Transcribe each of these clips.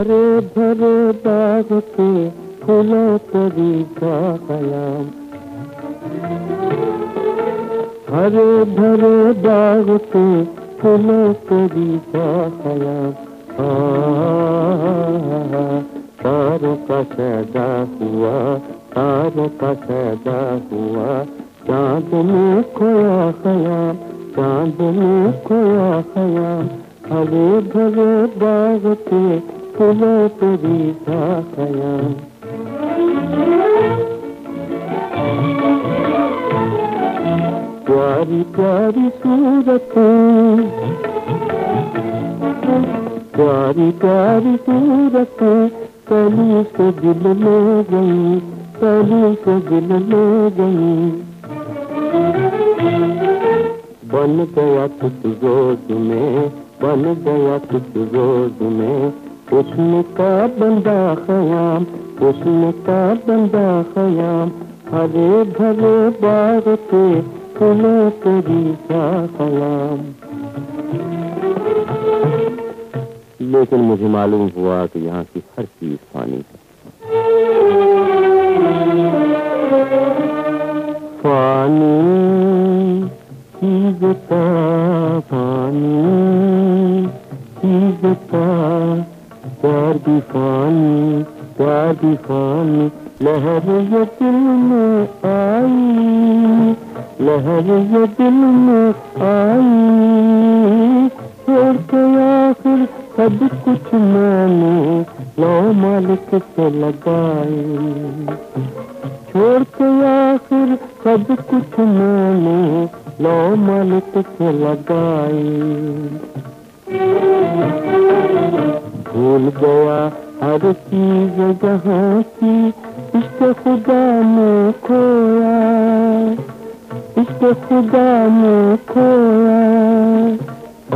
हरे भरे बाग के फूलों करी का कलाम। हरे भरे बाग के फूलों करी का कलाम। तारों का सैदा हुआ, तारों का सैदा हुआ। चाँद में खोया खयाम चाँद में खोया खयाम हरे भरे बाग के फूलों तेरी का प्यारी प्यारी सूरतें। प्यारी प्यारी सूरतें कली से दिल ले गई कली से दिल ले गई। बन गया कुछ रोज में, बन गया कुछ रोज में हुस्न का बंदा खयाम हुस्न का बंदा खयाम, हरे भरे बाग के फूलों तेरी का खयाम? लेकिन मुझे मालूम हुआ कि यहाँ की हर चीज़ फानी है। फानी चीज़ प्यार भी फानी प्यार भी फानी लहर ये दिल में आई, लहर ये दिल में आई। छोड़ के आखिर सब कुछ मैंने लो मालिक से लगाई छोड़ के आखिर सब कुछ मैंने लो मालिक से लगाई भूल गया हर चीज़ जहाँ की इश्क खुदा में खोया। इश्क खुदा में खोया।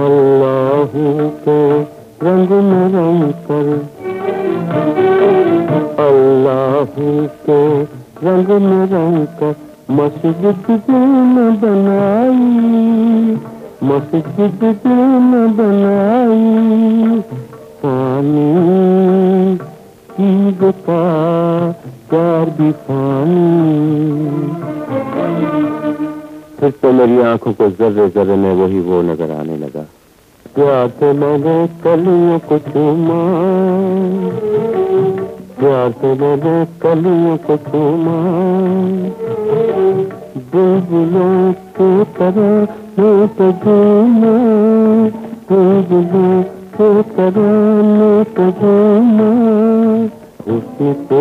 अल्लाह के रंग में रंग कर। अल्लाह के रंग में रंग कर। मस्जिद में बनाई, मस्जिद में बनाई। पानी फिर तो मेरी आँखों को जर्रे जर्रे में वही वो नज़र आने लगा। क्या से मैंने कलियों को चूमा। प्यार से मैंने कलियों को चूमा। बुलबुलों तरह तो झूमा बुलबुलों तरह तो उसी को